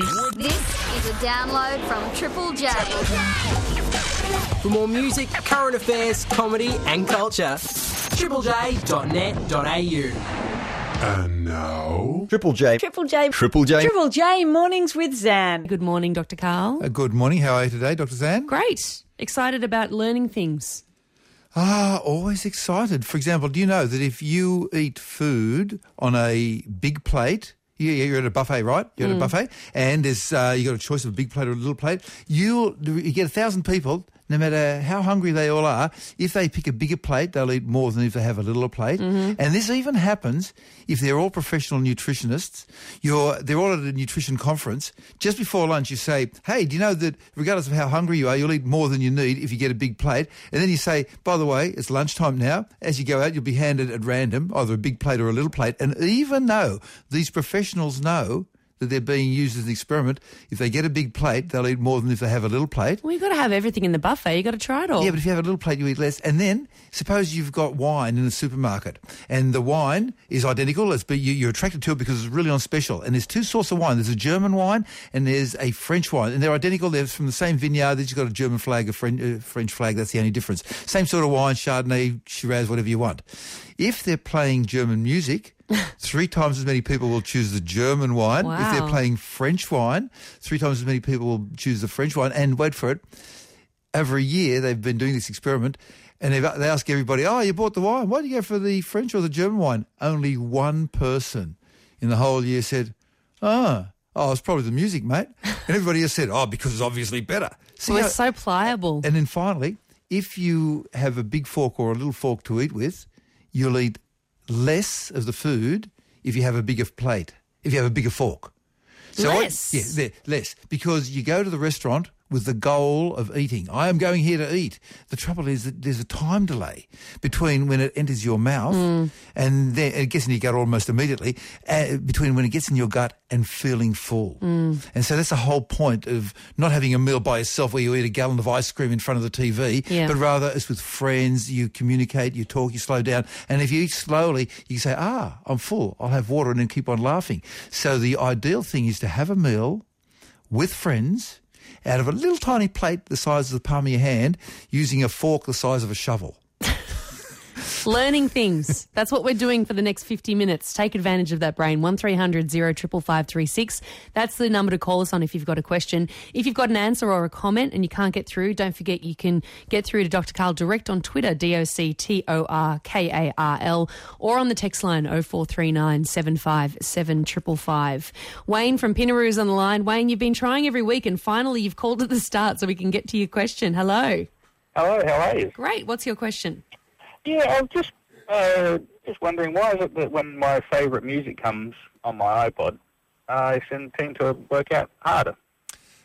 This is a download from Triple J. For more music, current affairs, comedy, and culture, triplej.net.au. And now, Triple J. Triple J. Triple J. Triple J mornings with Zan. Good morning, Dr. Karl. Uh, good morning. How are you today, Dr. Zan? Great. Excited about learning things. Ah, always excited. For example, do you know that if you eat food on a big plate, you- you're at a buffet, right? You're at a buffet, and there's uh, you got a choice of a big plate or a little plate. You'll you get a thousand people, no matter how hungry they all are. If they pick a bigger plate, they'll eat more than if they have a littler plate. Mm-hmm. And this even happens if they're all professional nutritionists. You're they're all at a nutrition conference. Just before lunch, you say, "Hey, do you know that regardless of how hungry you are, you'll eat more than you need if you get a big plate?" And then you say, "By the way, it's lunchtime now. As you go out, you'll be handed at random either a big plate or a little plate." And even though these professionals know that they're being used as an experiment, if they get a big plate, they'll eat more than if they have a little plate. Well, you've got to have everything in the buffet. You've got to try it all. Yeah, but if you have a little plate, you eat less. And then, suppose you've got wine in the supermarket, and the wine is identical, it's, but you, you're attracted to it because it's really on special. And there's two sorts of wine. There's a German wine, and there's a French wine. And they're identical. They're from the same vineyard. They've just got a German flag, a French, uh, French flag. That's the only difference. Same sort of wine, Chardonnay, Shiraz, whatever you want. If they're playing German music, three times as many people will choose the German wine. If they're playing French wine, three times as many people will choose the French wine. And wait for it, over a year they've been doing this experiment and they've, ask everybody, oh, you bought the wine. Why did you go for the French or the German wine? Only one person in the whole year said, oh, oh it's probably the music, mate. And everybody else said, oh, because it's obviously better. So We're how- so pliable. and then finally, if you have a big fork or a little fork to eat with, you'll eat less of the food if you have a bigger plate, if you have a bigger fork. I- Less? yeah, less. Because you go to the restaurant with the goal of eating. I am going here to eat. The trouble is that there's a time delay between when it enters your mouth and then it gets in your gut almost immediately, uh, between when it gets in your gut and feeling full. And so that's the whole point of not having a meal by yourself where you eat a gallon of ice cream in front of the TV, Yeah. but rather it's with friends, you communicate, you talk, you slow down. And if you eat slowly, you say, ah, I'm full, I'll have water and then keep on laughing. So the ideal thing is to have a meal with friends out of a little tiny plate the size of the palm of your hand using a fork the size of a shovel. Learning things. That's what we're doing for the next 50 minutes. Take advantage of that brain. 1300 055536. That's the number to call us on if you've got a question. If you've got an answer or a comment and you can't get through, don't forget you can get through to Dr. Karl direct on Twitter, D O C T O R K A R L, or on the text line 0439 757 555. Wayne from Pinnaroo's on the line. Wayne, you've been trying every week and finally you've called at the start so we can get to your question. Hello. Hello, how are you? Great. What's your question? Yeah, I was just uh, just wondering why is it that when my favourite music comes on my iPod, I seem tend to work out harder.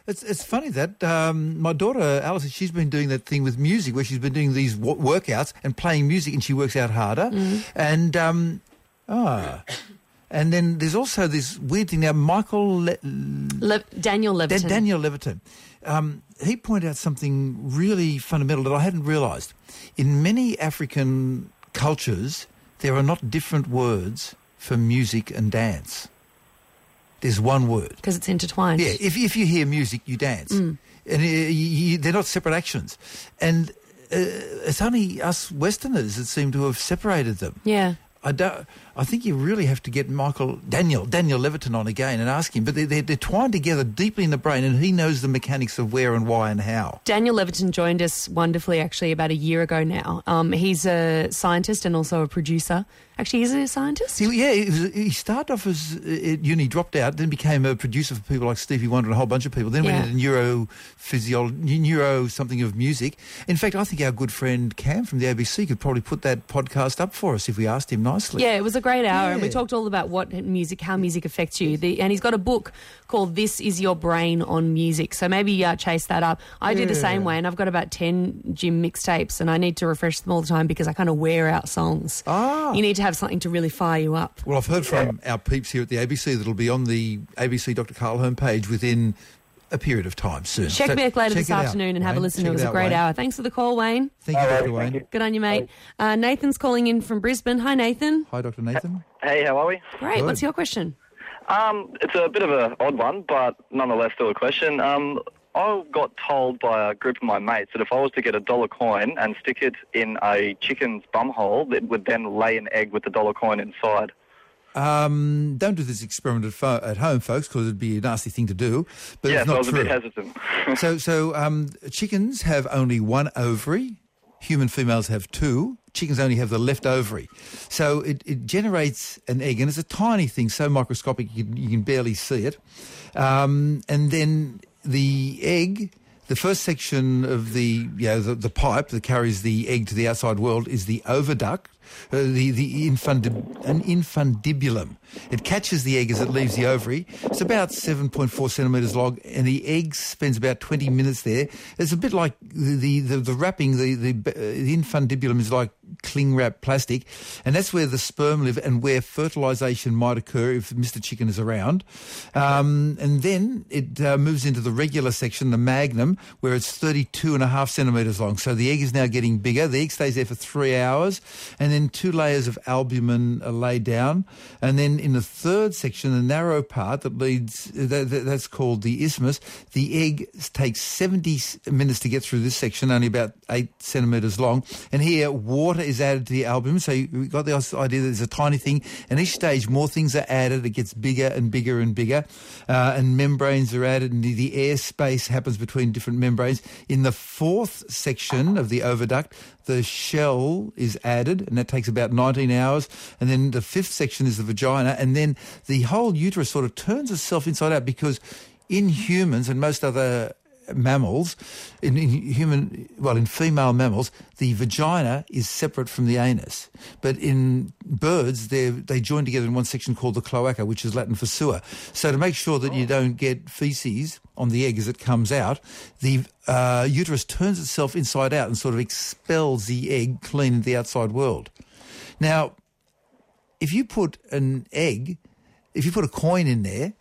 It's it's funny that um, my daughter Alice, she's been doing that thing with music where she's been doing these w- workouts and playing music, and she works out harder. And um, ah, and then there's also this weird thing now. Michael Le- Le- Daniel Dan- Levitin. Daniel Levitin, um, he pointed out something really fundamental that I hadn't realised. In many African cultures, there are not different words for music and dance. There's one word. because it's intertwined. Yeah, if, if you hear music, you dance. And uh, you, they're not separate actions. And uh, it's only us Westerners that seem to have separated them. Yeah. I don't. I think you really have to get Michael Daniel Daniel Levitin on again and ask him. But they, they're, they're twined together deeply in the brain, and he knows the mechanics of where and why and how. Daniel Levitin joined us wonderfully actually about a year ago now. Um, he's a scientist and also a producer. Actually, he's a scientist. He, yeah, he, was, he started off as uh, at uni, dropped out, then became a producer for people like Stevie Wonder and a whole bunch of people. Then Yeah. went into neurophysiology, neuro something of music. In fact, I think our good friend Cam from the ABC could probably put that podcast up for us if we asked him nicely. Yeah, it was a great hour, and we talked all about what music, how music affects you. The, and he's got a book called "This Is Your Brain on Music." So maybe uh, chase that up. I do the same way, and I've got about ten gym mixtapes, and I need to refresh them all the time because I kind of wear out songs. Ah. You need to have something to really fire you up. Well, I've heard from our peeps here at the ABC that'll be on the ABC Dr. Karl homepage within a period of time soon. Check So back later check this it out, afternoon and have a listen. Check it was a out, great Wayne. hour. Thanks for the call, Wayne. Thank you, All right, Dr. Wayne. thank you. Good on you, mate. Uh, Nathan's calling in from Brisbane. Hi, Nathan. Hi, Dr. Nathan. Hey, how are we? Great. Good. What's your question? Um, it's a bit of an odd one, but nonetheless still a question. Um, I got told by a group of my mates that if I was to get a dollar coin and stick it in a chicken's bumhole, it would then lay an egg with the dollar coin inside. Um, don't do this experiment at, fo- at home, folks, because it'd be a nasty thing to do. But yeah, it's so I not was true. a bit hesitant. so, so um, chickens have only one ovary. Human females have two. Chickens only have the left ovary. So it, it generates an egg, and it's a tiny thing, so microscopic you, can- you can barely see it. Um, and then the egg, the first section of the, you know, the, the pipe that carries the egg to the outside world is the oviduct, uh, the, the infundib- an infundibulum. It catches the egg as it leaves the ovary. It's about 7.4 centimetres long, and the egg spends about 20 minutes there. It's a bit like the, the, the wrapping, the, the, uh, the infundibulum is like cling wrap plastic, and that's where the sperm live and where fertilisation might occur if Mr. Chicken is around. Um, and then it uh, moves into the regular section, the magnum, where it's 32 and a half centimetres long. So the egg is now getting bigger. The egg stays there for three hours, and then two layers of albumin are laid down. And then in the third section, the narrow part that leads, that, that- that's called the isthmus, the egg takes 70 minutes to get through this section, only about eight centimetres long. And here, water is added to the albumin. So you- we've got the idea that it's a tiny thing. And each stage, more things are added. It gets bigger and bigger and bigger. Uh, and membranes are added, and the, the air space happens between different membranes. In the fourth section of the oviduct, the shell is added, and that takes about 19 hours. And then the fifth section is the vagina, and then the whole uterus sort of turns itself inside out because in humans and most other mammals, in, in human, well, in female mammals, the vagina is separate from the anus. But in birds, they they join together in one section called the cloaca, which is Latin for sewer. So to make sure that you don't get feces on the egg as it comes out, the uh, uterus turns itself inside out and sort of expels the egg clean into the outside world. Now, if you put an egg, if you put a coin in there,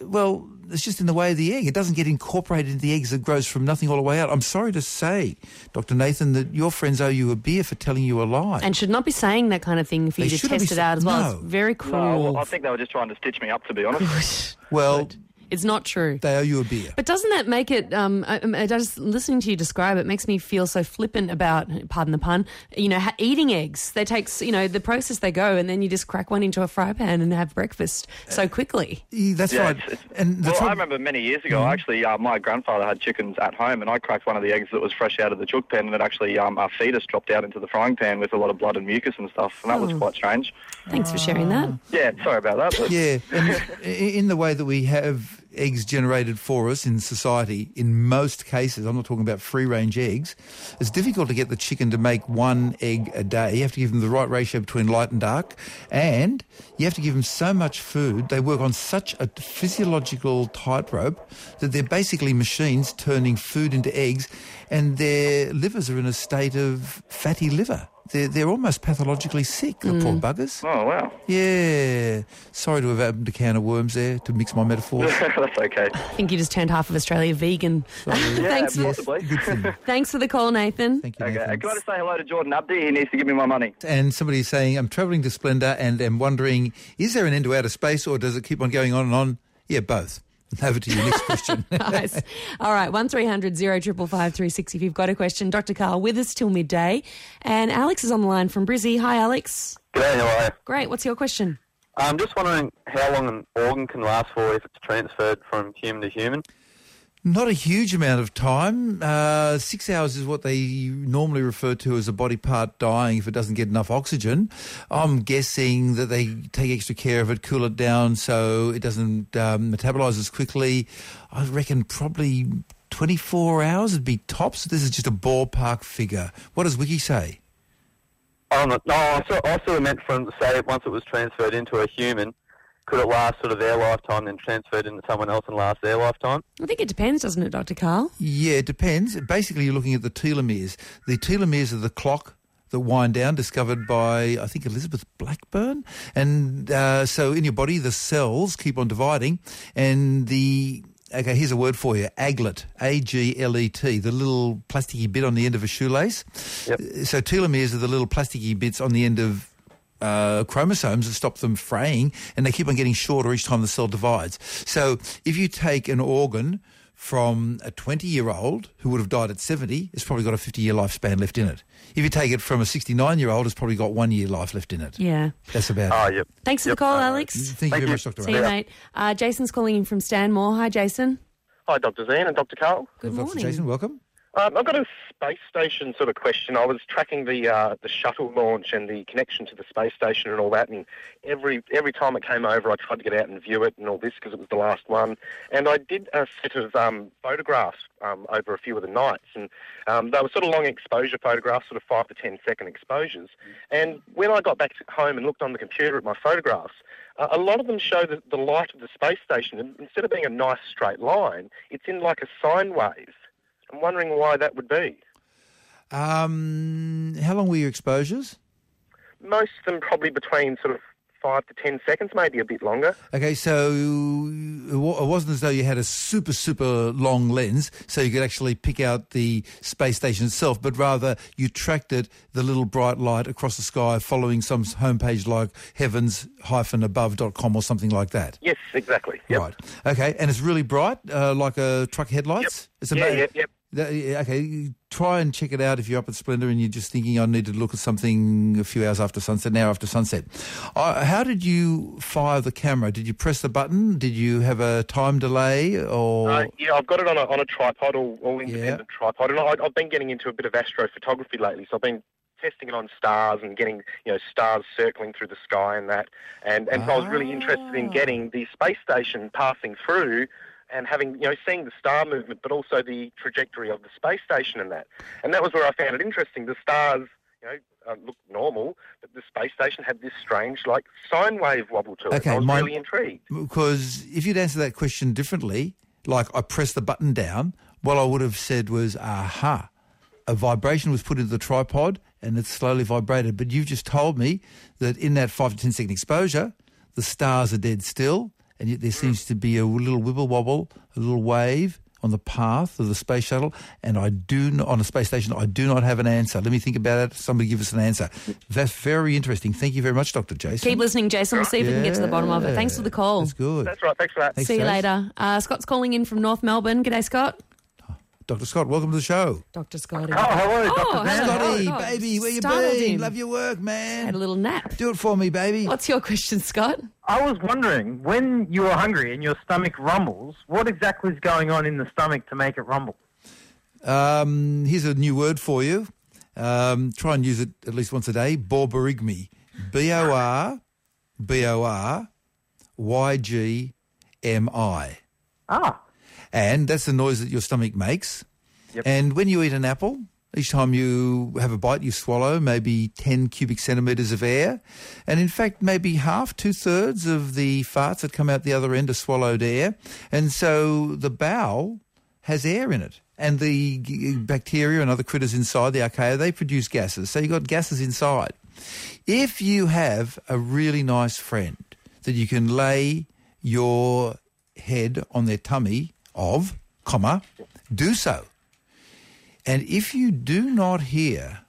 well, it's just in the way of the egg. It doesn't get incorporated into the eggs. It grows from nothing all the way out. I'm sorry to say, Dr. Nathan, that your friends owe you a beer for telling you a lie. And should not be saying that kind of thing for you They to test be it out as well. no. It's very No, cruel. well, I think they were just trying to stitch me up, to be honest. well, it's not true. they owe you a beer. But doesn't that make it? Um, I, I just listening to you describe it makes me feel so flippant about, pardon the pun. You know, ha- eating eggs. They take you know the process they go, and then you just crack one into a fry pan and have breakfast so quickly. Yeah, That's Yeah, right. it's- it's- and the well, I remember many years ago, actually, uh, my grandfather had chickens at home, and I cracked one of the eggs that was fresh out of the chook pen, and it actually, um, our fetus dropped out into the frying pan with a lot of blood and mucus and stuff, and that was quite strange. Thanks for sharing that. Yeah, sorry about that. But Yeah, and in the way that we have eggs generated for us in society, in most cases, I'm not talking about free range eggs, it's difficult to get the chicken to make one egg a day. You have to give them the right ratio between light and dark, and you have to give them so much food. They work on such a physiological tightrope that they're basically machines turning food into eggs, and their livers are in a state of fatty liver. They're, they're almost pathologically sick, the poor mm. buggers. oh wow, Yeah. Sorry to have opened a can of worms there to mix my metaphors. that's okay. I think you just turned half of Australia vegan. Yeah, Thanks, possibly. Good thing. thanks for the call, Nathan. Thank you, Okay, Nathan. can I just say hello to Jordan Abdi? He needs to give me my money. And somebody is saying, I'm travelling to Splendour and am wondering, is there an end to outer space or does it keep on going on and on? Yeah, both. Over to you. Next question. nice. All right, one 356 if you've got a question. Dr. Karl with us till midday. And Alex is on the line from Brizzy. Hi, Alex. G'day, how are you? Great. What's your question? I'm just wondering how long an organ can last for if it's transferred from human to human. Not a huge amount of time. Uh, six hours is what they normally refer to as a body part dying if it doesn't get enough oxygen. I'm guessing that they take extra care of it, cool it down so it doesn't um, metabolize as quickly. I reckon probably 24 hours would be tops. This is just a ballpark figure. What does Wiki say? Oh, no, I, sort, I sort of meant from, say, once it was transferred into a human, could it last sort of their lifetime, then transferred into someone else and last their lifetime? I think it depends, doesn't it, Dr. Karl? Yeah, it depends. Basically, you're looking at the telomeres. The telomeres are the clock that wind down, discovered by, I think, Elizabeth Blackburn. And uh, so in your body, the cells keep on dividing, and the Okay, here's a word for you. Aglet, A-G-L-E-T, the little plasticky bit on the end of a shoelace. Yep. So telomeres are the little plasticky bits on the end of uh, chromosomes that stop them fraying, and they keep on getting shorter each time the cell divides. So if you take an organ from a 20-year-old who would have died at 70, it's probably got a 50-year lifespan left in it. If you take it from a 69-year-old, it's probably got one year life left in it. Yeah. That's about Oh, it. yep. Thanks for Yep, the call, no Alex. Thank, you very much, Dr. See you, mate. Uh, Jason's calling in from Stanmore. Hi, Jason. Hi, Dr. Zan and Dr. Carl. Good Dr. morning. Jason, welcome. Um, I've got a space station sort of question. I was tracking the uh, the shuttle launch and the connection to the space station and all that, and every every time it came over, I tried to get out and view it and all this because it was the last one. And I did a set of um, photographs um, over a few of the nights, and um, they were sort of long exposure photographs, sort of five to ten second exposures. And when I got back home and looked on the computer at my photographs, uh, a lot of them show the, the light of the space station, and instead of being a nice straight line, it's in like a sine wave. I'm wondering why that would be. Um, how long were your exposures? Most of them probably between sort of five to ten seconds, maybe a bit longer. Okay, so it wasn't as though you had a super, super long lens, so you could actually pick out the space station itself, but rather you tracked it, the little bright light across the sky, following some homepage like heavens-above.com or something like that. Yes, exactly. Yep. Right. Okay, and it's really bright, uh, like a truck headlights? It's Yeah, yep, yep. Okay, try and check it out if you're up at Splendour and you're just thinking, I need to look at something a few hours after sunset, an hour after sunset. Uh, how did you fire the camera? Did you press the button? Did you have a time delay? Or Uh, yeah, I've got it on a, on a tripod, all, all independent tripod, and I, I've been getting into a bit of astrophotography lately. So I've been testing it on stars and getting you know stars circling through the sky and that, and and so I was really interested in getting the space station passing through. And having, you know, seeing the star movement, but also the trajectory of the space station and that. And that was where I found it interesting. The stars, you know, uh, looked normal, but the space station had this strange, like, sine wave wobble to it. Okay, I was my- really intrigued. because if you'd answer that question differently, like I pressed the button down, what I would have said was, aha, a vibration was put into the tripod and it slowly vibrated. But you've just told me that in that five to ten second exposure, the stars are dead still, and yet there seems to be a little wibble wobble, a little wave on the path of the space shuttle, and I do not, on a space station. I do not have an answer. Let me think about it. Somebody give us an answer. That's very interesting. Thank you very much, Dr. Jason. Keep listening, Jason. We'll see if we can get to the bottom of it. Thanks for the call. That's good. That's right. Thanks for that. Thanks, See you Jace. later. Uh, Scott's calling in from North Melbourne. G'day, Scott. Dr. Scott, welcome to the show. Dr. Scott. Oh, hello, Dr. hello. Zan. Scotty, Oh, baby, where you startled been? him. Love your work, man. Had a little nap. Do it for me, baby. What's your question, Scott? I was wondering, when you are hungry and your stomach rumbles, what exactly is going on in the stomach to make it rumble? Um, here's a new word for you. Um, try and use it at least once a day. Borborygmi. B-O-R, B-O-R, Y-G-M-I. Ah, And that's the noise that your stomach makes. Yep. And when you eat an apple, each time you have a bite, you swallow maybe 10 cubic centimetres of air. And in fact, maybe half, two thirds of the farts that come out the other end are swallowed air. And so the bowel has air in it. And the bacteria and other critters inside the archaea, they produce gases. So you've got gases inside. If you have a really nice friend that you can lay your head on their tummy of, comma, do so. And if you do not hear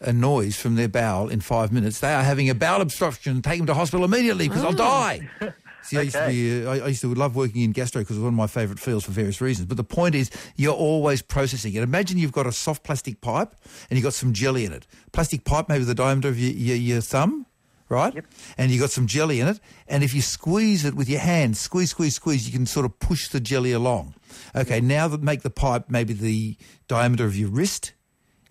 a noise from their bowel in five minutes, they are having a bowel obstruction. Take them to hospital immediately because they'll die. See, I used, to be, uh, I I used to love working in gastro because it was one of my favourite fields for various reasons. But the point is, you're always processing it. Imagine you've got a soft plastic pipe and you've got some jelly in it. Plastic pipe, maybe the diameter of your, your, your thumb, right? And you've got some jelly in it. And if you squeeze it with your hand, squeeze, squeeze, squeeze, you can sort of push the jelly along. Okay, now that make the pipe maybe the diameter of your wrist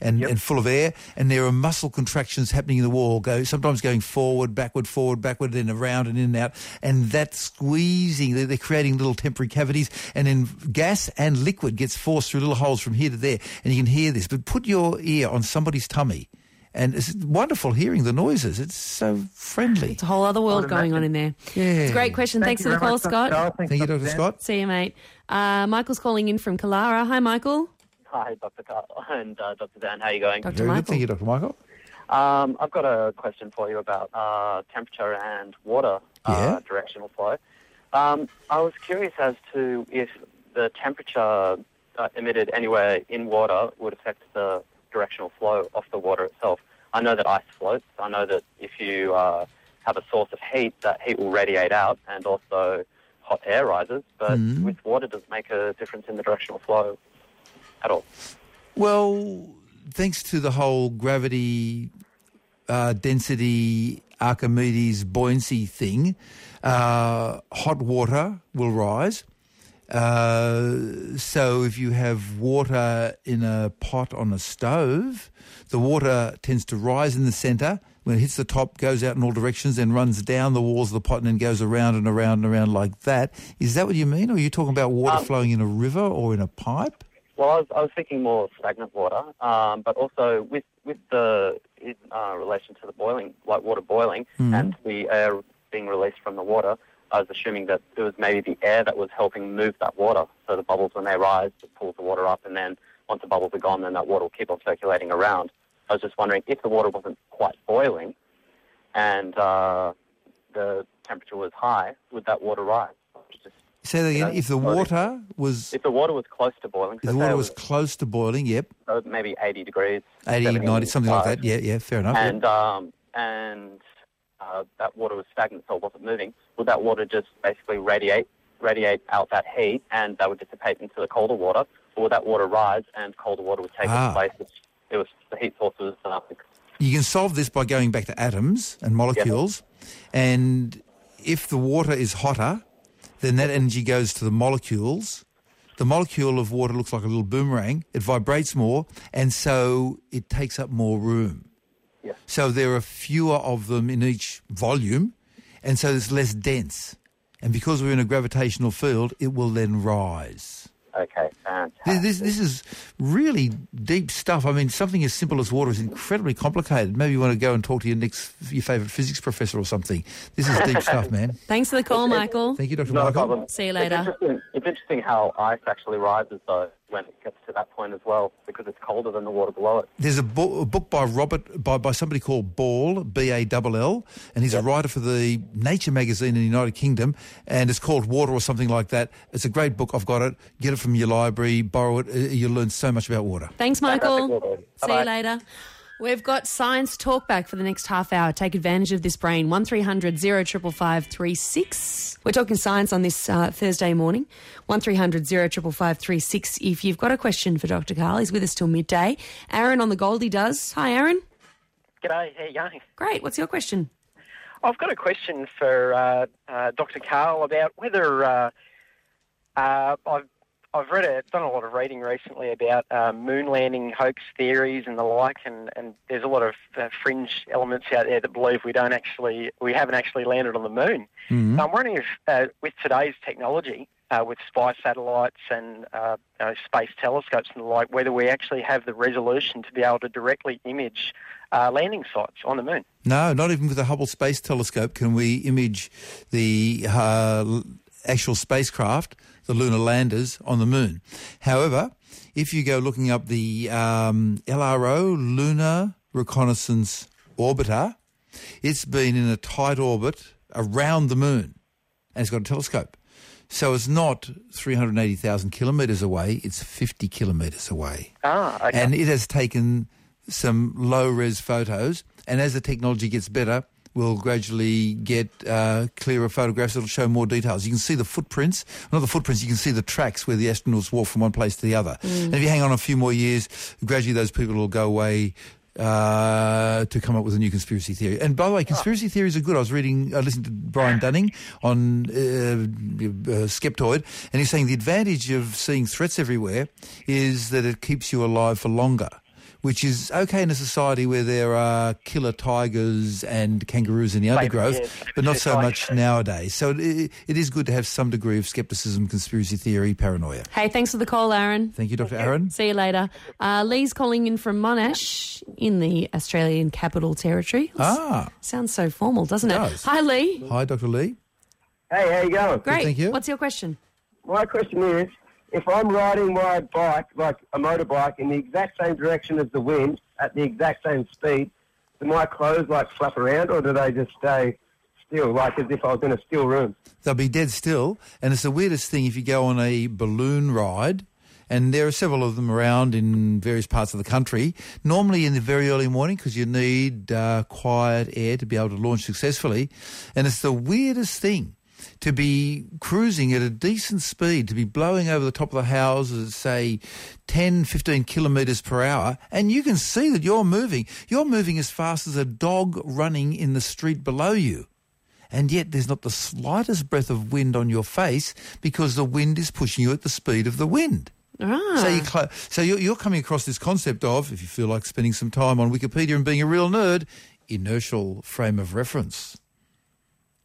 and, and full of air, and there are muscle contractions happening in the wall, go sometimes going forward, backward, forward, backward, then around and in and out, and that squeezing, they're, they're creating little temporary cavities, and then gas and liquid gets forced through little holes from here to there, and you can hear this. But put your ear on somebody's tummy, and it's wonderful hearing the noises. It's so friendly. It's a whole other world going on in there. Yeah. It's a great question. Thank Thanks for the call, much, Scott. Charles. Thanks, Thank you, Dr. Dr. Scott. See you, mate. Uh, Michael's calling in from Kalara. Hi, Michael. Hi, Dr. Karl and uh, Dr. Dan. How are you going? Dr. Very good. Thank you, Dr. Michael. Um, I've got a question for you about uh, temperature and water Yeah. uh, directional flow. Um, I was curious as to if the temperature uh, emitted anywhere in water would affect the directional flow off the water itself. I know that ice floats. I know that if you uh, have a source of heat, that heat will radiate out, and also hot air rises. But Mhm. with water, does it make a difference in the directional flow at all? Well, thanks to the whole gravity, uh, density, Archimedes buoyancy thing, uh, hot water will rise. Uh, so if you have water in a pot on a stove, the water tends to rise in the centre. When it hits the top, goes out in all directions, then runs down the walls of the pot and then goes around and around and around like that. Is that what you mean? Or are you talking about water Um, flowing in a river or in a pipe? Well, I was, I was thinking more of stagnant water, um, but also with with the in uh, relation to the boiling, like water boiling, Mhm. and the air being released from the water. I was assuming that it was maybe the air that was helping move that water. So the bubbles, when they rise, it pulls the water up, and then once the bubbles are gone, then that water will keep on circulating around. I was just wondering if the water wasn't quite boiling, and uh, the temperature was high, would that water rise? Just, Say that you again. know, If the floating. water was if the water was close to boiling, if so the water it was close to boiling, yep, uh, maybe 80 degrees. 80, 90, something like that. Yeah, yeah, fair enough. yep. And um, and uh, that water was stagnant, so it wasn't moving. Would that water just basically radiate radiate out that heat, and that would dissipate into the colder water, or would that water rise and colder water would take Ah. its place? It was the heat source was uh, You can solve this by going back to atoms and molecules. And if the water is hotter, then that energy goes to the molecules. The molecule of water looks like a little boomerang. It vibrates more, and so it takes up more room. So there are fewer of them in each volume, and so it's less dense. And because we're in a gravitational field, it will then rise. okay. Fantastic. This, this, this is really deep stuff. I mean, something as simple as water is incredibly complicated. Maybe you want to go and talk to your next your favourite physics professor or something. This is deep stuff, man. Thanks for the call, Michael. Thank you, Dr. No Michael. problem. See you It's later. interesting, it's interesting how ice actually rises though when it gets to that point as well, because it's colder than the water below it. There's a, bo- a book by Robert by, by somebody called Ball B A L L, and he's a writer for the Nature magazine in the United Kingdom, and it's called Water or something like that. It's a great book. I've got it. Get it from your library. Borrow it. Uh, You'll learn so much about water. Thanks, Michael. See Bye-bye. you later. We've got science talk back for the next half hour. Take advantage of this brain. 1300 0555 36. We're talking science on this uh, Thursday morning. 1300 0555 36. If you've got a question for Dr. Karl, he's with us till midday. Aaron on the Goldie does. Hi, Aaron. G'day, how you going? Great. What's your question? I've got a question for uh, uh, Dr. Karl about whether uh, uh, I've I've read a, done a lot of reading recently about uh, moon landing hoax theories and the like, and, and there's a lot of uh, fringe elements out there that believe we don't actually we haven't actually landed on the moon. Mhm. So I'm wondering if uh, with today's technology, uh, with spy satellites and uh, you know, space telescopes and the like, whether we actually have the resolution to be able to directly image uh, landing sites on the moon. No, not even with the Hubble Space Telescope can we image the uh, actual spacecraft, the lunar landers, on the moon. However, if you go looking up the um, LRO, Lunar Reconnaissance Orbiter, it's been in a tight orbit around the moon, and it's got a telescope. So it's not 380,000 kilometres away, it's 50 kilometres away. Ah, okay. And it has taken some low res photos. And as the technology gets better, we'll gradually get uh, clearer photographs that'll show more details. You can see the footprints, not the footprints, you can see the tracks where the astronauts walk from one place to the other. Mm. And if you hang on a few more years, gradually those people will go away. Uh, to come up with a new conspiracy theory. And by the way, conspiracy theories are good. I was reading, I listened to Brian Dunning on uh, uh, Skeptoid, and he's saying the advantage of seeing threats everywhere is that it keeps you alive for longer. Which is okay in a society where there are killer tigers and kangaroos in the undergrowth, yeah, but not so much nowadays. So it, it is good to have some degree of skepticism, conspiracy theory, paranoia. Hey, thanks for the call, Aaron. Thank you, Dr. Aaron. See you later. Uh, Lee's calling in from Monash in the Australian Capital Territory. Ah. Sounds so formal, doesn't it? It does. Hi, Lee. Hi, Dr. Lee. Hey, how you going? Great. thank you. What's your question? My question is, if I'm riding my bike, like a motorbike, in the exact same direction as the wind, at the exact same speed, do my clothes like flap around, or do they just stay still, like as if I was in a still room? They'll be dead still. And it's the weirdest thing if you go on a balloon ride And there are several of them around in various parts of the country. Normally in the very early morning because you need uh, quiet air to be able to launch successfully. And it's the weirdest thing to be cruising at a decent speed, to be blowing over the top of the houses, say 10, 15 kilometres per hour, and you can see that you're moving. You're moving as fast as a dog running in the street below you. And yet there's not the slightest breath of wind on your face because the wind is pushing you at the speed of the wind. Ah. So, you so you're, you're coming across this concept of, if you feel like spending some time on Wikipedia and being a real nerd, inertial frame of reference.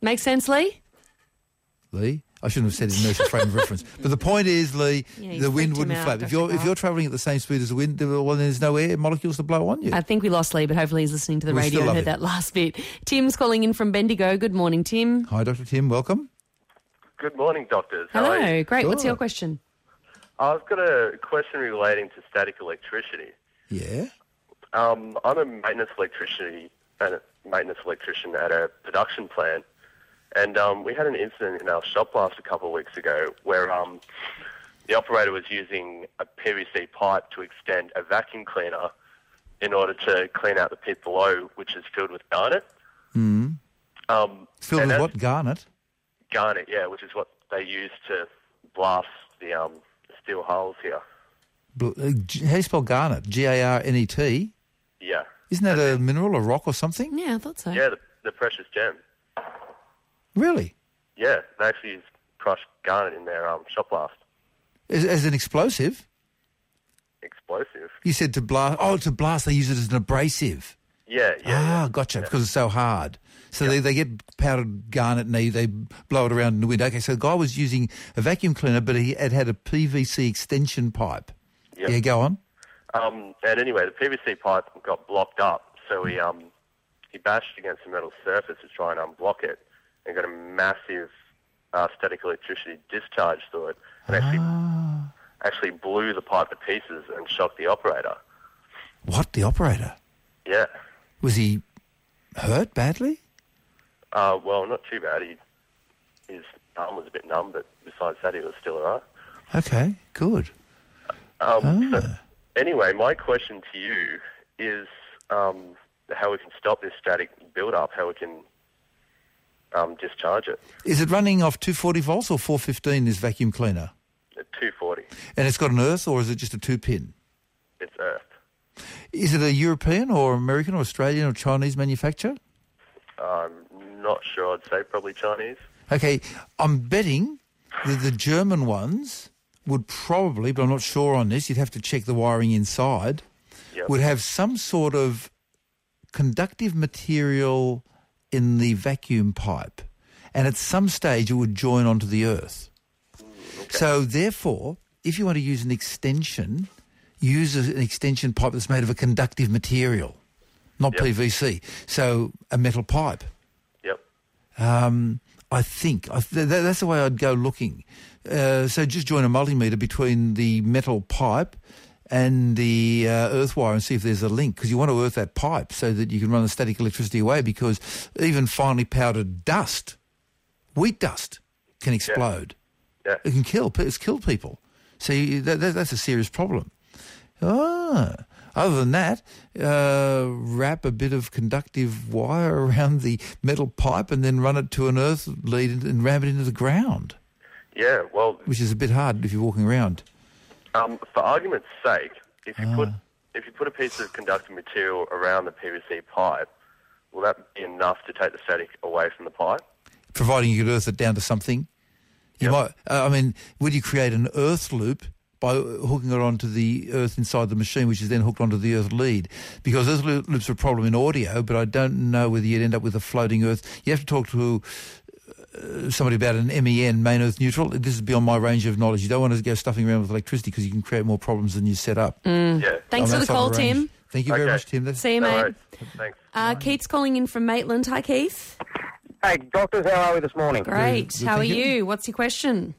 Makes sense, Lee? Lee. I shouldn't have said inertial frame of reference. But the point is, Lee, Yeah, the wind wouldn't out, flap. If you're if you're travelling at the same speed as the wind, there- well, there's no air molecules to blow on you. I think we lost Lee, but hopefully he's listening to the We radio still and love heard him. that last bit. Tim's calling in from Bendigo. Good morning, Tim. Hi, Dr. Tim. Welcome. Good morning, doctors. How Hello. you? Great. What's your question? I've got a question relating to static electricity. Yeah. Um, I'm a maintenance electricity and a maintenance electrician at a production plant, and um, we had an incident in our shop last a couple of weeks ago where um, the operator was using a PVC pipe to extend a vacuum cleaner in order to clean out the pit below, which is filled with garnet. Mm. Um, Filled with what? Garnet? Garnet, yeah, which is what they use to blast the um, steel hulls here. Bl- uh, G- How do you spell garnet? G-A-R-N-E-T? Yeah. Isn't that a mineral, a rock or something? Yeah, I thought so. Yeah, the, the precious gem. Really? Yeah, they actually use crushed garnet in their um, shop blast. As, as an explosive? Explosive. You said to blast. Oh, to blast, they use it as an abrasive. Yeah, yeah. ah, gotcha, because it's so hard. So they, they get powdered garnet and they, they blow it around in the wind. Okay, so the guy was using a vacuum cleaner, but he had had a PVC extension pipe. Yep. Yeah, go on. Um, and anyway, the PVC pipe got blocked up, so he um, he bashed against the metal surface to try and unblock it, and got a massive uh, static electricity discharge through it, and actually actually blew the pipe to pieces and shocked the operator. What, the operator? Yeah. Was he hurt badly? Uh, well, not too bad. He, his arm was a bit numb, but besides that, he was still alright. Okay, good. Um, Ah. so anyway, my question to you is um, how we can stop this static build-up, how we can um, discharge it Is it running off 240 volts or 415, this vacuum cleaner? at 240. And it's got an earth or is it just a two-pin? It's Earth. Is it a European or American or Australian or Chinese manufacturer? I'm not sure. I'd say probably Chinese. Okay, I'm betting that the German ones would probably, but I'm not sure on this, you'd have to check the wiring inside, Yep. would have some sort of conductive material in the vacuum pipe. And at some stage it would join onto the earth. So therefore, if you want to use an extension, use an extension pipe that's made of a conductive material, not PVC. So a metal pipe. Yep. Um, I think I th- that's the way I'd go looking. Uh, so just join a multimeter between the metal pipe and the uh, earth wire and see if there's a link because you want to earth that pipe so that you can run the static electricity away because even finely powdered dust, wheat dust, can explode. Yeah. It can kill. It's killed people. So you, that, that, that's a serious problem. Ah. Other than that, uh, wrap a bit of conductive wire around the metal pipe and then run it to an earth lead and ram it into the ground, Yeah, well, which is a bit hard if you're walking around. Um, for argument's sake, if you Ah. put if you put a piece of conductive material around the PVC pipe, will that be enough to take the static away from the pipe? Providing you could earth it down to something. You might. Uh, I mean, would you create an earth loop by hooking it onto the earth inside the machine, which is then hooked onto the earth lead? Because earth loo- loops are a problem in audio, but I don't know whether you'd end up with a floating earth. You have to talk to uh, somebody about an MEN, main earth neutral. This is beyond my range of knowledge. You don't want to go stuffing around with electricity because you can create more problems than you set up. Mm. Yeah. Thanks I'm for the call. Tim. Thank you very much, Tim. That's- See you, No mate. worries. Thanks. Uh, Keith's calling in from Maitland. Hi, Keith. Hey, doctors, how are we this morning? Great. How are you? What's your question?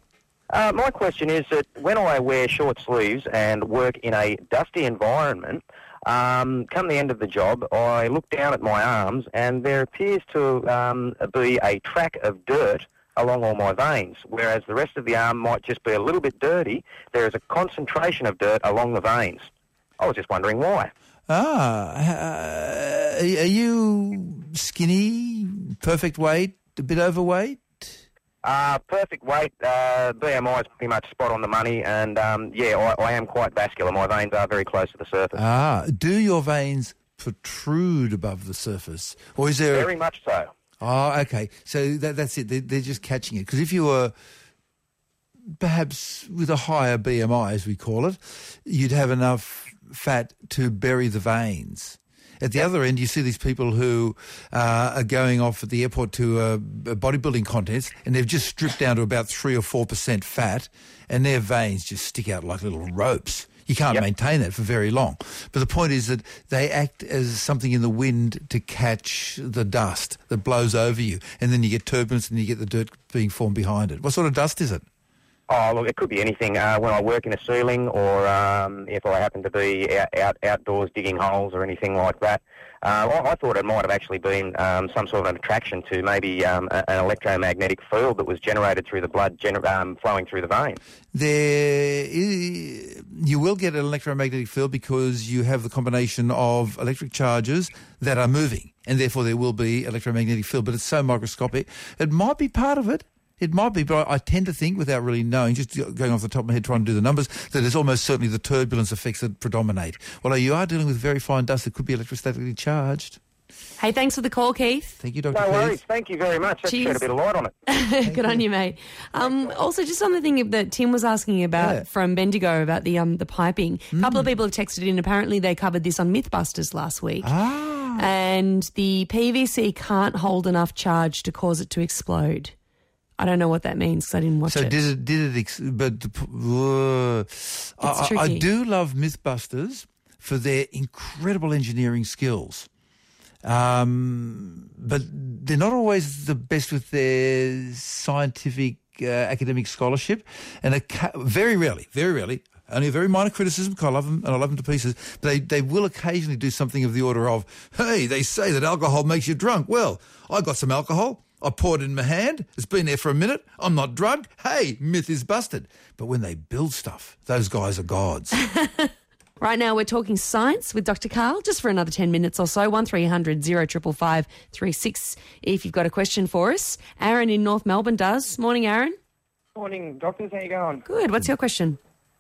Uh, my question is that when I wear short sleeves and work in a dusty environment, um, come the end of the job, I look down at my arms and there appears to um, be a track of dirt along all my veins, whereas the rest of the arm might just be a little bit dirty. There is a concentration of dirt along the veins. I was just wondering why. Ah, uh, are you skinny, perfect weight, a bit overweight? Uh, perfect weight, uh, BMI is pretty much spot on the money, and um, yeah, I, I am quite vascular. My veins are very close to the surface. Ah, do your veins protrude above the surface, or is there? Very much so. Oh, okay. So that, that's it. They, they're just catching it. Because if you were perhaps with a higher BMI, as we call it, you'd have enough fat to bury the veins. At the other end, you see these people who uh, are going off at the airport to a, a bodybuilding contest, and they've just stripped down to about three or four percent fat, and their veins just stick out like little ropes. You can't maintain that for very long. But the point is that they act as something in the wind to catch the dust that blows over you, and then you get turbulence and you get the dirt being formed behind it. What sort of dust is it? Oh, look, it could be anything. Uh, when I work in a ceiling, or um, if I happen to be out, out outdoors digging holes or anything like that. Uh, I, I thought it might have actually been um, some sort of an attraction to maybe um, a, an electromagnetic field that was generated through the blood gener- um, flowing through the vein. There, i- you will get an electromagnetic field because you have the combination of electric charges that are moving, and therefore there will be electromagnetic field. But it's so microscopic, it might be part of it. It might be, but I I tend to think, without really knowing, just going off the top of my head, trying to do the numbers, that it's almost certainly the turbulence effects that predominate. Although you are dealing with very fine dust that could be electrostatically charged. Hey, thanks for the call, Keith. Thank you, Dr. No Keith. worries. Thank you very much. That shed Cheers. a bit of light on it. Good on you, mate. Um, also, just on the thing that Tim was asking about Yeah. from Bendigo about the um, the piping. A couple of people have texted in. Apparently, they covered this on MythBusters last week. Ah. And the PVC can't hold enough charge to cause it to explode. I don't know what that means 'cause I didn't watch So it. did it? Did it? Ex- but uh, I, I- do love MythBusters for their incredible engineering skills, um, but they're not always the best with their scientific uh, academic scholarship, and very rarely, very rarely. Only a very minor criticism because I love them and I love them to pieces. But they, they will occasionally do something of the order of, hey, they say that alcohol makes you drunk. Well, I got some alcohol. I poured it in my hand. It's been there for a minute. I'm not drugged. Hey, myth is busted. But when they build stuff, those guys are gods. Right now, we're talking science with Dr. Karl just for another 10 minutes or so. 1300 0555 36 if you've got a question for us. Aaron in North Melbourne does. Morning, Aaron. Morning, doctors. How you going? Good. What's your question?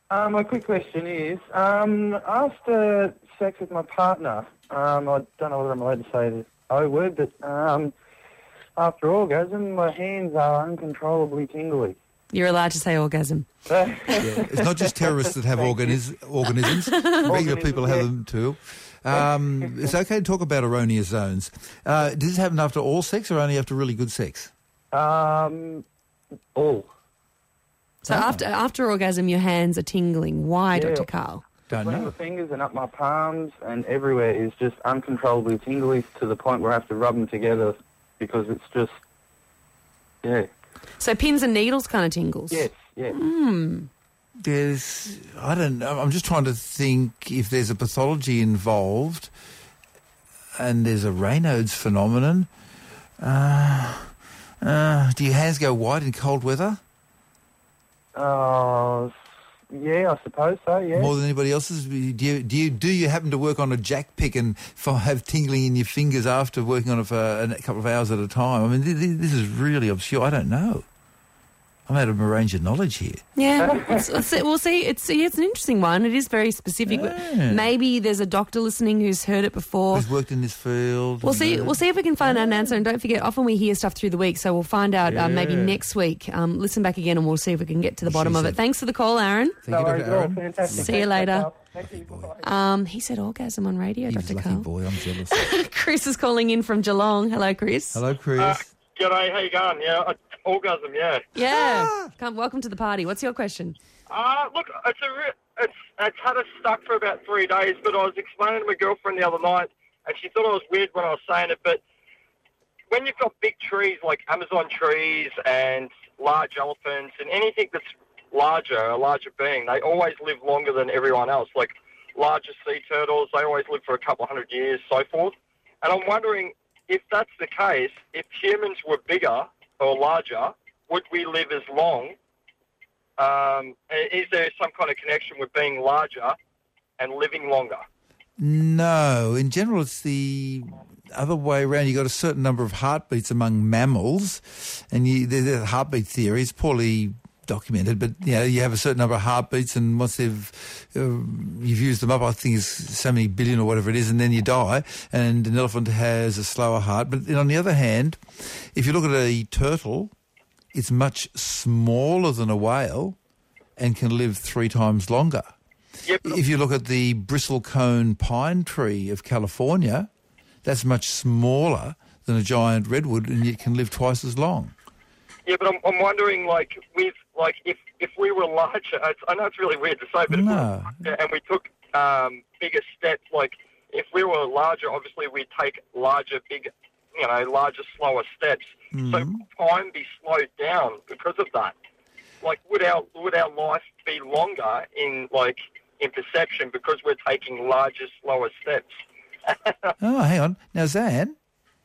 Um, my quick question is, um, after sex with my partner, um, I don't know whether I'm allowed to say the O word, but um, after orgasm, my hands are uncontrollably tingly. You're allowed to say orgasm. Yeah, it's not just terrorists that have organis- organisms. Regular people have them too. Um, it's okay to talk about erroneous zones. Uh, does this happen after all sex or only after really good sex? Um, all. So after after orgasm, your hands are tingling. Why, Yeah. Dr. Karl? Between the fingers and up my palms and everywhere is just uncontrollably tingly to the point where I have to rub them together because it's just, yeah. So pins and needles kind of tingles. Yes, yes. Hmm. There's, I don't know. I'm just trying to think if there's a pathology involved, and there's a Raynaud's phenomenon. Uh, uh, do your hands go white in cold weather Oh, yeah, I suppose so, yeah. more than anybody else's? Do you do you do you happen to work on a jack pick and have tingling in your fingers after working on it for a couple of hours at a time? I mean, th- th- this is really obscure. I don't know. I'm out of my range of knowledge here. Yeah, let's, let's see, we'll see. It's yeah, it's an interesting one. It is very specific. Yeah. Maybe there's a doctor listening who's heard it before. Who's worked in this field? We'll see. We'll see if we can find out an answer. And don't forget, often we hear stuff through the week, so we'll find out uh, maybe next week. Um, listen back again, and we'll see if we can get to the She bottom of it. Thanks for the call, Aaron. Thank you, Dr. Aaron. Fantastic. See you later. Thank you. Um, he said orgasm on radio, He's Dr. a lucky Karl. boy. I'm jealous. Chris is calling in from Geelong. Hello, Chris. Hello, Chris. Uh, g'day, how you going? Yeah, orgasm, yeah. Yeah. Come, welcome to the party. What's your question? Uh, look, it's a re- it's it's had us stuck for about three days. But I was explaining to my girlfriend the other night, and she thought I was weird when I was saying it. But when you've got big trees like Amazon trees and large elephants and anything that's larger, a larger being, they always live longer than everyone else. Like larger sea turtles, they always live for a couple of hundred years, so forth. And I'm wondering if that's the case, if humans were bigger or larger, would we live as long? Um, is there some kind of connection with being larger and living longer? No, in general, it's the other way around. You've got a certain number of heartbeats among mammals, and you, the, the heartbeat theory is poorly documented, but you know, you have a certain number of heartbeats, and once they've uh, you've used them up, I think it's so many billion or whatever it is, and then you die. And an elephant has a slower heart. But then on the other hand, if you look at a turtle, it's much smaller than a whale and can live three times longer. If you look at the bristlecone pine tree of California, that's much smaller than a giant redwood, and yet can live twice as long. Yeah, but I'm, I'm wondering, like, with like if if we were larger, I, I know it's really weird to say, but if we No. were larger and we took um, bigger steps, like if we were larger, obviously we'd take larger, big, you know, larger, slower steps. So Mhm. time be slowed down because of that. Like, would our would our life be longer in like in perception because we're taking larger, slower steps? Oh, hang on. Now, Zan.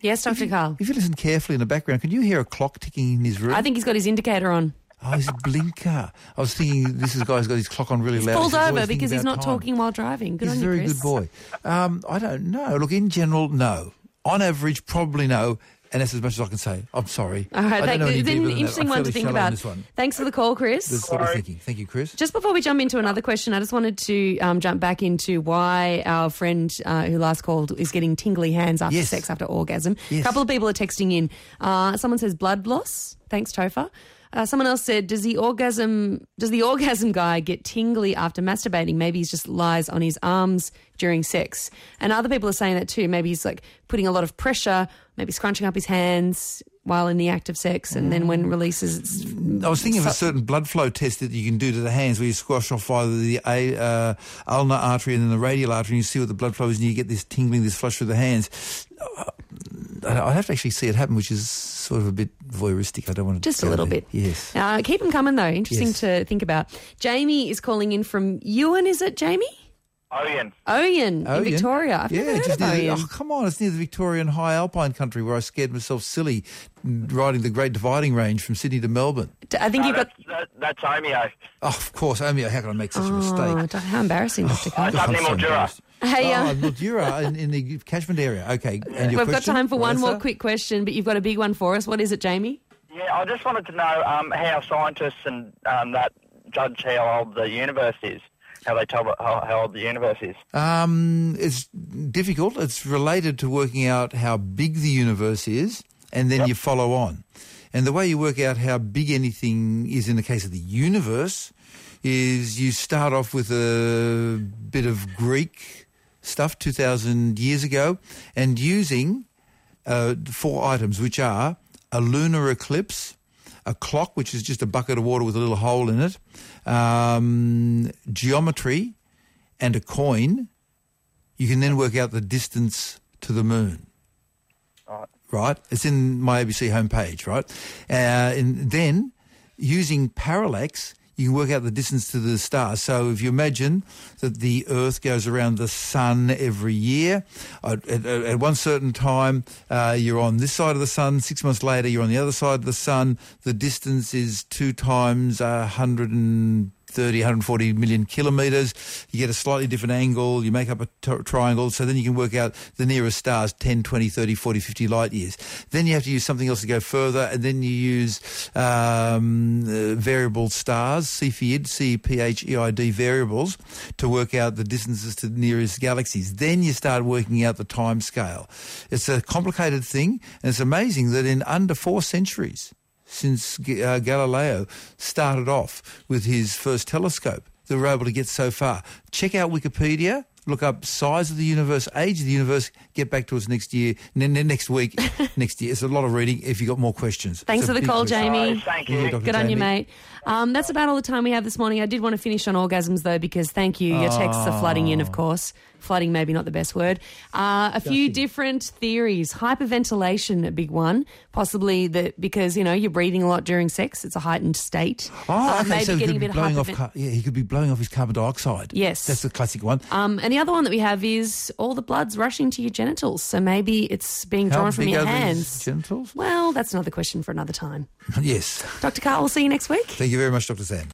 Yes, Dr. Karl. If you listen carefully in the background, can you hear a clock ticking in his room? I think he's got his indicator on. Oh, his blinker. I was thinking this is guy's got his clock on really He's loud. pulled always over because he's not time. talking while driving. Good He's on a you, very Chris. good boy. Um, I don't know. Look, in general, no. On average, probably no. And that's as much as I can say. I'm sorry. All right, I don't thank- it's an interesting one to think on about. This one. Thanks for the call, Chris. I'm thinking. Thank you, Chris. Just before we jump into another question, I just wanted to um, jump back into why our friend uh, who last called is getting tingly hands after Yes. sex, after orgasm. Yes. A couple of people are texting in. Uh, someone says blood loss. Thanks, Topher. Uh, someone else said, "Does the orgasm does the orgasm guy get tingly after masturbating? Maybe he just lies on his arms during sex." And other people are saying that too. Maybe he's like putting a lot of pressure, maybe scrunching up his hands while in the act of sex, and then when releases, it's I was thinking of a certain blood flow test that you can do to the hands where you squash off either the uh, ulnar artery and then the radial artery and you see what the blood flow is and you get this tingling, this flush through the hands. I have to actually see it happen, which is sort of a bit voyeuristic. I don't want to Just a little there. bit. Yes. Uh, keep them coming though. Interesting Yes. to think about. Jamie is calling in from Ewan. Is it Jamie? Ouyen. Ouyen Oh, in yeah. Victoria. I've yeah, never heard just of near the, oh, come on, it's near the Victorian high alpine country where I scared myself silly riding the Great Dividing Range from Sydney to Melbourne. I think you've got. That, that's Omeo. Oh, of course, Omeo, how can I make such a Oh, mistake? How embarrassing, Dr. Karl. God, I'm so embarrassed. Hey, oh, uh, Mildura in, in the catchment area. Okay, and your We've got time for one more quick question, but you've got a big one for us. What is it, Jamie? Yeah, I just wanted to know um, how scientists and um, that judge how old the universe is. How they tell how, how old the universe is. Um, it's difficult. It's related to working out how big the universe is, and then you follow on. And the way you work out how big anything is in the case of the universe is you start off with a bit of Greek stuff 2,000 years ago and using uh, four items, which are a lunar eclipse, a clock, which is just a bucket of water with a little hole in it, um, geometry, and a coin, you can then work out the distance to the moon. Right? right? It's in my ABC homepage, right? Uh, and then, using parallax, you can work out the distance to the star. So if you imagine that the Earth goes around the Sun every year, at, at, at one certain time uh, you're on this side of the Sun, six months later you're on the other side of the Sun, the distance is two times a 130, 140 million kilometres. You get a slightly different angle, you make up a triangle, so then you can work out the nearest stars 10, 20, 30, 40, 50 light years. Then you have to use something else to go further, and then you use um, uh, variable stars, Cepheid, C-P-H-E-I-D variables, to work out the distances to the nearest galaxies. Then you start working out the time scale. It's a complicated thing, and it's amazing that in under four centuries, since uh, Galileo started off with his first telescope, they were able to get so far. Check out Wikipedia. Look up size of the universe, age of the universe. Get back to us next year, n- n- next week, next year. It's a lot of reading. If you've got more questions, Thanks It's for the call, question. Jamie. thank you. Dr. Good on you, mate. Um, that's about all the time we have this morning. I did want to finish on orgasms, though, because thank you. Your texts are flooding in, of course. Flooding, maybe not the best word. Uh, a few different theories. Hyperventilation, a big one. Possibly that because, you know, you're breathing a lot during sex. It's a heightened state. Oh, Uh, okay. maybe so getting a bit blowing off. Car- yeah, he could be blowing off his carbon dioxide. Yes. that's the classic one. Um, and the other one that we have is all the blood's rushing to your genitals. So maybe it's being How drawn from your hands. genitals? Well, that's another question for another time. yes. Dr. Karl, we'll see you next week. Thank you very much, Dr. Sam.